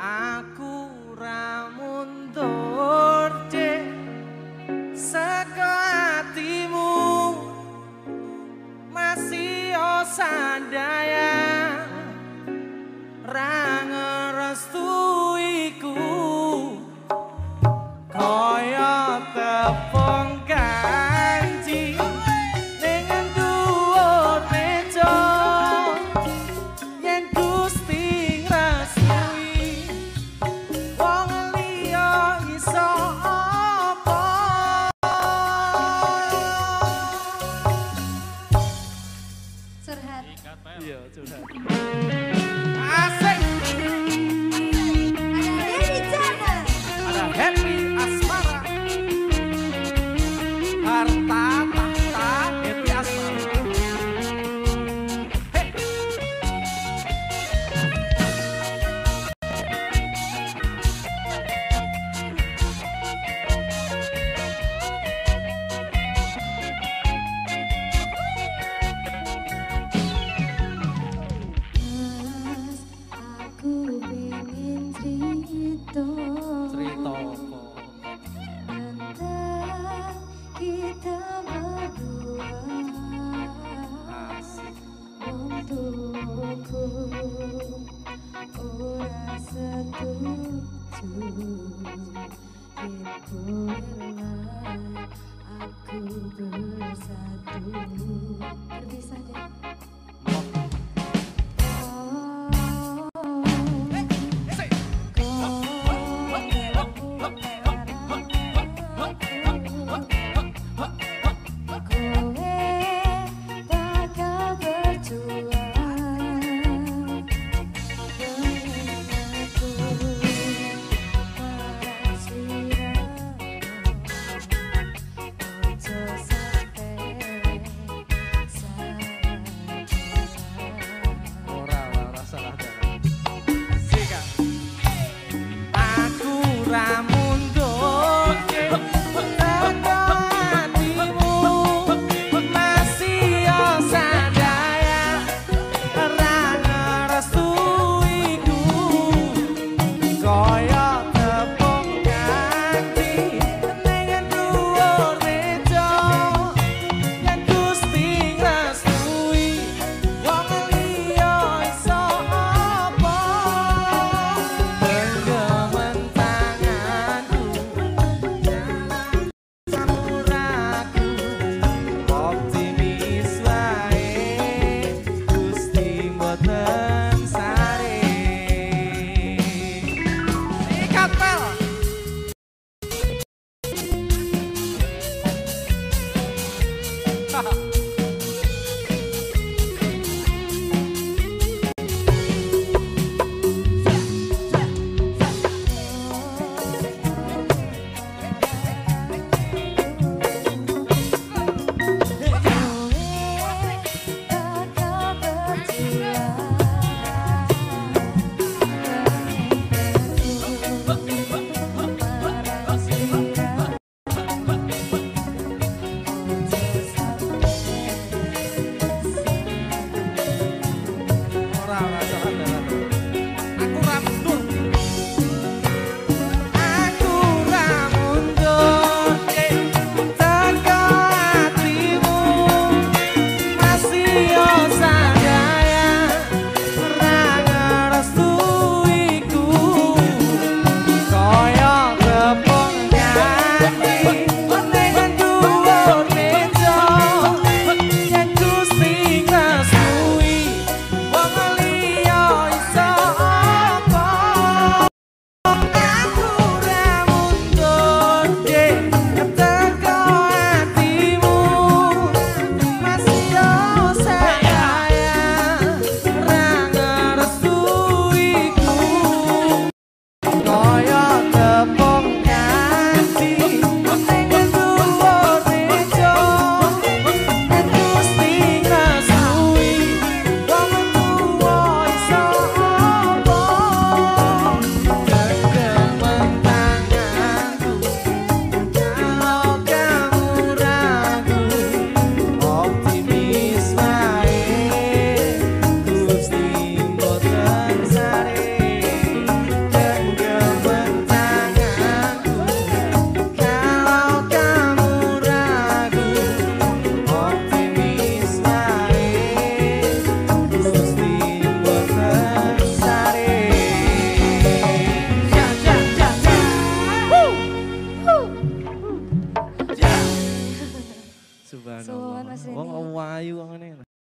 aku ra mundur dek saka atimu masih osandaya. Ra ngerestuiku kaya tepuk curhat. Iya, curhat. Asik. Ada Happy Jana. Ada Henry. kita berdua Asik. untukku ora setuju itu aku bersatu perpisahan は。